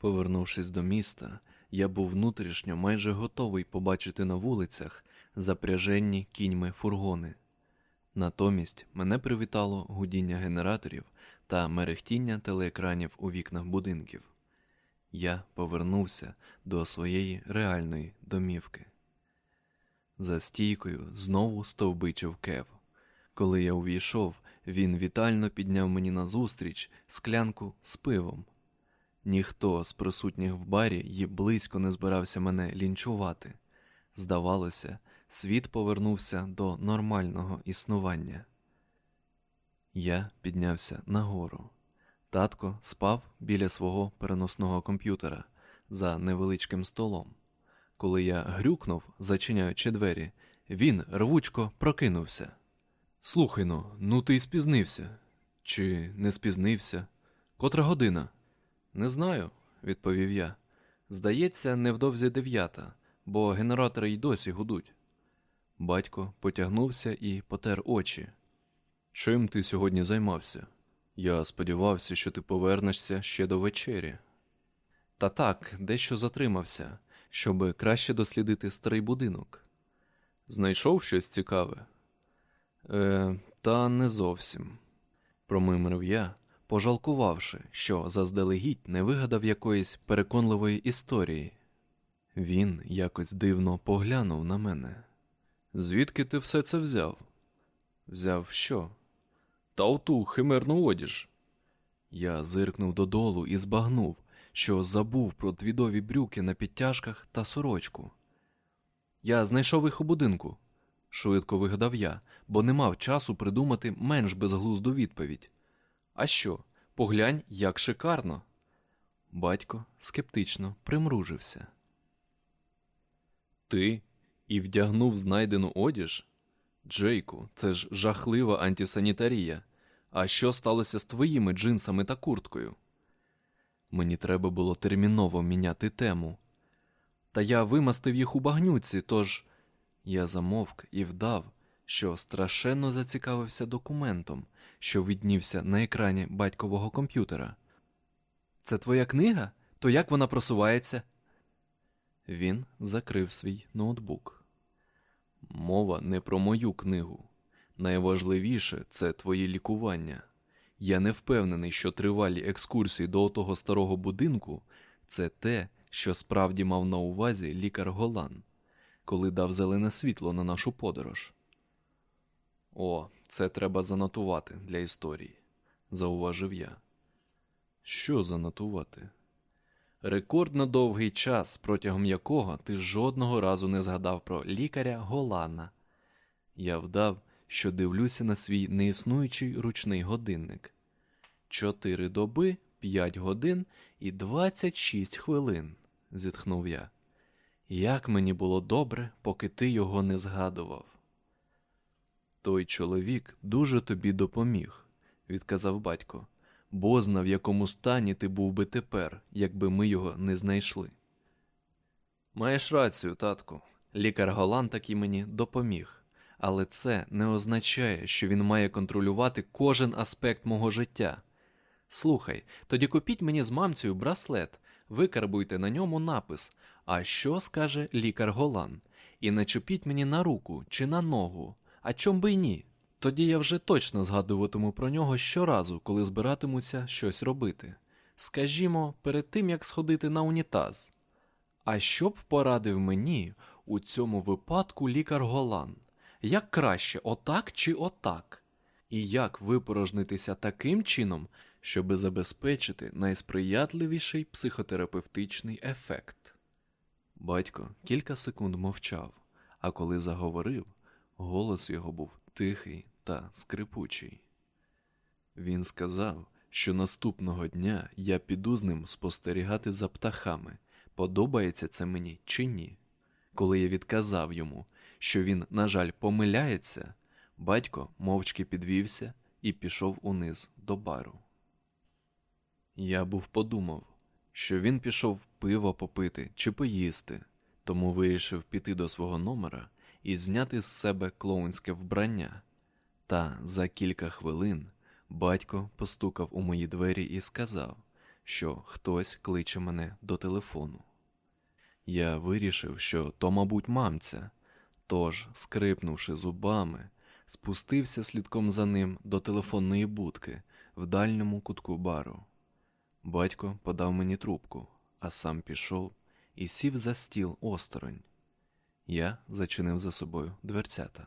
Повернувшись до міста, я був внутрішньо майже готовий побачити на вулицях запряженні кіньми фургони. Натомість мене привітало гудіння генераторів та мерехтіння телеекранів у вікнах будинків. Я повернувся до своєї реальної домівки. За стійкою знову стовбичив кев. Коли я увійшов, він вітально підняв мені назустріч склянку з пивом. Ніхто з присутніх в барі й близько не збирався мене лінчувати. Здавалося, світ повернувся до нормального існування. Я піднявся нагору. Татко спав біля свого переносного комп'ютера за невеличким столом. Коли я грюкнув, зачиняючи двері, він рвучко прокинувся. Слухай ну, ну ти й спізнився. Чи не спізнився? Котра година? Не знаю, відповів я. Здається, невдовзі дев'ята, бо генератори й досі гудуть. Батько потягнувся і потер очі. Чим ти сьогодні займався? Я сподівався, що ти повернешся ще до вечері. Та так, дещо затримався, щоб краще дослідити старий будинок. Знайшов щось цікаве? Е, Та не зовсім, промимрив я, пожалкувавши, що заздалегідь не вигадав якоїсь переконливої історії. Він якось дивно поглянув на мене. Звідки ти все це взяв? Взяв що? Та оту химерну одіж. Я зиркнув додолу і збагнув, що забув про твідові брюки на підтяжках та сорочку. Я знайшов їх у будинку, швидко вигадав я, бо не мав часу придумати менш безглузду відповідь. А що, поглянь, як шикарно. Батько скептично примружився. Ти і вдягнув знайдену одіж? Джейку, це ж жахлива антисанітарія. А що сталося з твоїми джинсами та курткою? Мені треба було терміново міняти тему. Та я вимастив їх у багнюці, тож я замовк і вдав, що страшенно зацікавився документом, що віднівся на екрані батькового комп'ютера. Це твоя книга? То як вона просувається? Він закрив свій ноутбук. Мова не про мою книгу. Найважливіше це твоє лікування. Я не впевнений, що тривалі екскурсії до того старого будинку це те, що справді мав на увазі лікар Голан, коли дав зелене світло на нашу подорож. О, це треба занотувати для історії, зауважив я. Що занотувати? Рекордно довгий час, протягом якого ти жодного разу не згадав про лікаря Голана. Я вдав, що дивлюся на свій неіснуючий ручний годинник. Чотири доби, п'ять годин і двадцять шість хвилин, зітхнув я. Як мені було добре, поки ти його не згадував. Той чоловік дуже тобі допоміг, відказав батько, бозна в якому стані ти був би тепер, якби ми його не знайшли. Маєш рацію, татку. Лікар Голан таки мені допоміг, але це не означає, що він має контролювати кожен аспект мого життя. Слухай, тоді купіть мені з мамцею браслет, викарбуйте на ньому напис А що скаже лікар Голан? І начепіть мені на руку чи на ногу. А чом би й ні? Тоді я вже точно згадуватиму про нього щоразу, коли збиратимуться щось робити. Скажімо, перед тим як сходити на унітаз. А що б порадив мені у цьому випадку лікар Голан? Як краще, отак чи отак? І як випорожнитися таким чином, щоби забезпечити найсприятливіший психотерапевтичний ефект? Батько кілька секунд мовчав, а коли заговорив, голос його був тихий та скрипучий. Він сказав, що наступного дня я піду з ним спостерігати за птахами, подобається це мені чи ні. Коли я відказав йому, що він, на жаль, помиляється, батько мовчки підвівся і пішов униз до бару. Я був подумав, що він пішов пиво попити чи поїсти, тому вирішив піти до свого номера і зняти з себе клоунське вбрання. Та за кілька хвилин батько постукав у мої двері і сказав, що хтось кличе мене до телефону. Я вирішив, що то, мабуть, мамця, тож, скрипнувши зубами, спустився слідком за ним до телефонної будки в дальньому кутку бару. Батько подав мені трубку, а сам пішов і сів за стіл осторонь. Я зачинив за собою дверцята.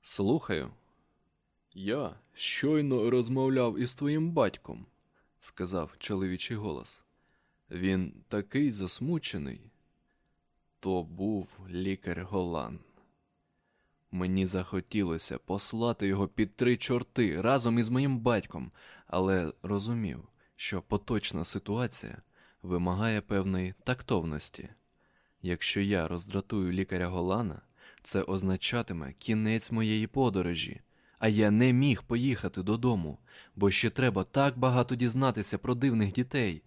Слухаю. Я щойно розмовляв із твоїм батьком, сказав чоловічий голос. Він такий засмучений. То був лікар Голан. Мені захотілося послати його під три чорти разом із моїм батьком, але розумів, що поточна ситуація вимагає певної тактовності. Якщо я роздратую лікаря Голана, це означатиме кінець моєї подорожі, а я не міг поїхати додому, бо ще треба так багато дізнатися про дивних дітей.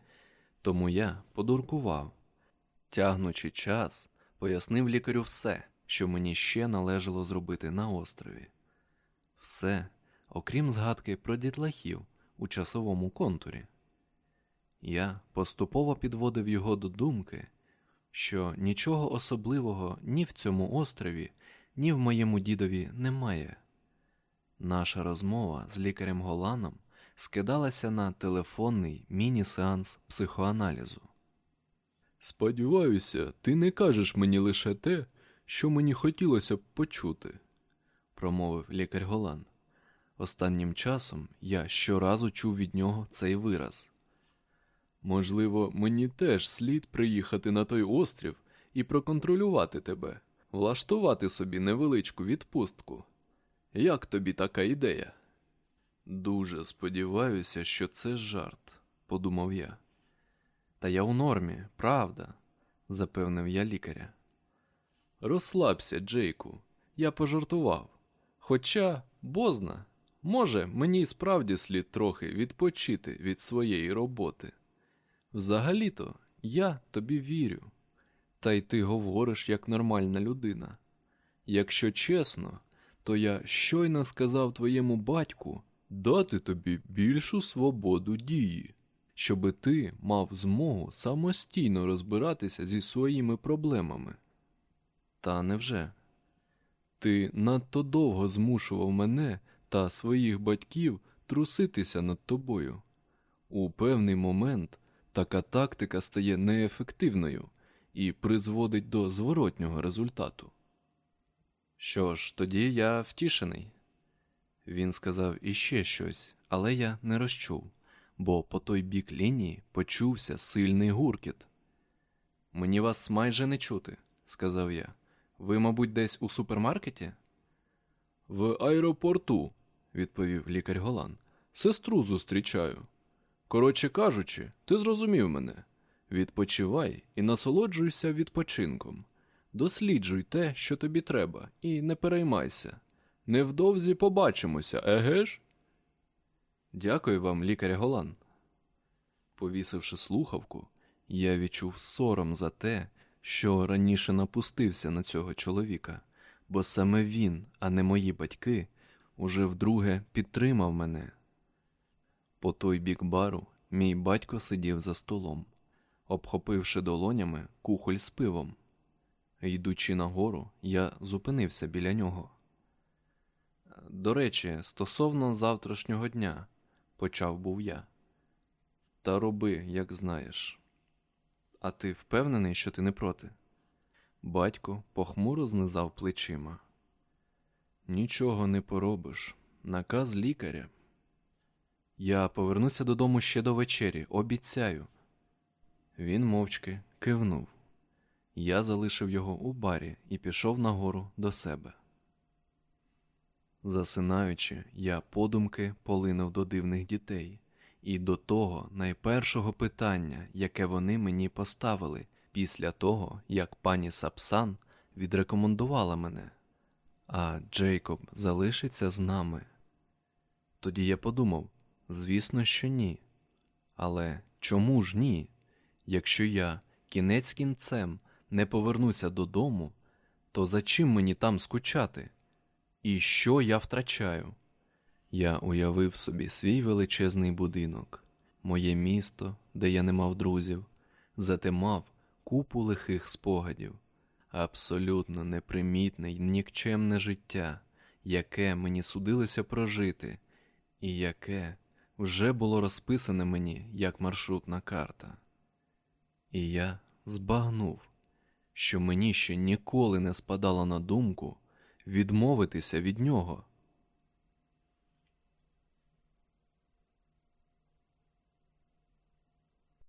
Тому я подуркував. Тягнучи час, пояснив лікарю все, що мені ще належало зробити на острові. Все, окрім згадки про дітлахів у часовому контурі. Я поступово підводив його до думки, що нічого особливого ні в цьому острові, ні в моєму дідові немає. Наша розмова з лікарем Голаном скидалася на телефонний міні-сеанс психоаналізу. Сподіваюся, ти не кажеш мені лише те, що мені хотілося б почути, промовив лікар Голан. Останнім часом я щоразу чув від нього цей вираз. Можливо, мені теж слід приїхати на той острів і проконтролювати тебе, влаштувати собі невеличку відпустку. Як тобі така ідея? Дуже сподіваюся, що це жарт, подумав я. Та я у нормі, правда, запевнив я лікаря. Розслабся, Джейку, я пожартував. Хоча, бозна, може, мені справді слід трохи відпочити від своєї роботи. Взагалі-то я тобі вірю, та й ти говориш як нормальна людина. Якщо чесно, то я щойно сказав твоєму батьку дати тобі більшу свободу дії, щоби ти мав змогу самостійно розбиратися зі своїми проблемами. Та невже? Ти надто довго змушував мене та своїх батьків труситися над тобою. У певний момент така тактика стає неефективною і призводить до зворотнього результату. Що ж, тоді я втішений. Він сказав іще щось, але я не розчув, бо по той бік лінії почувся сильний гуркіт. Мені вас майже не чути, сказав я. Ви, мабуть, десь у супермаркеті? В аеропорту, відповів лікар Голан. Сестру зустрічаю. Коротше кажучи, ти зрозумів мене. Відпочивай і насолоджуйся відпочинком. Досліджуй те, що тобі треба, і не переймайся. Невдовзі побачимося, еге ж? Дякую вам, лікаря Голан. Повісивши слухавку, я відчув сором за те, що раніше напустився на цього чоловіка, бо саме він, а не мої батьки, уже вдруге підтримав мене. По той бік бару мій батько сидів за столом, обхопивши долонями кухоль з пивом. Йдучи нагору, я зупинився біля нього. До речі, стосовно завтрашнього дня, почав був я. Та роби, як знаєш. А ти впевнений, що ти не проти? Батько похмуро знизав плечима. Нічого не поробиш. Наказ лікаря. Я повернуся додому ще до вечері, обіцяю. Він мовчки кивнув. Я залишив його у барі і пішов нагору до себе. Засинаючи, я подумки полинув до дивних дітей і до того найпершого питання, яке вони мені поставили після того, як пані Сапсан відрекомендувала мене, а Джейкоб залишиться з нами. Тоді я подумав звісно, що ні. Але чому ж ні? Якщо я кінець кінцем не повернуся додому, то за чим мені там скучати? І що я втрачаю? Я уявив собі свій величезний будинок, моє місто, де я не мав друзів, зате мав купу лихих спогадів, абсолютно непримітне й нікчемне життя, яке мені судилося прожити, і яке вже було розписане мені як маршрутна карта. І я збагнув, що мені ще ніколи не спадало на думку відмовитися від нього.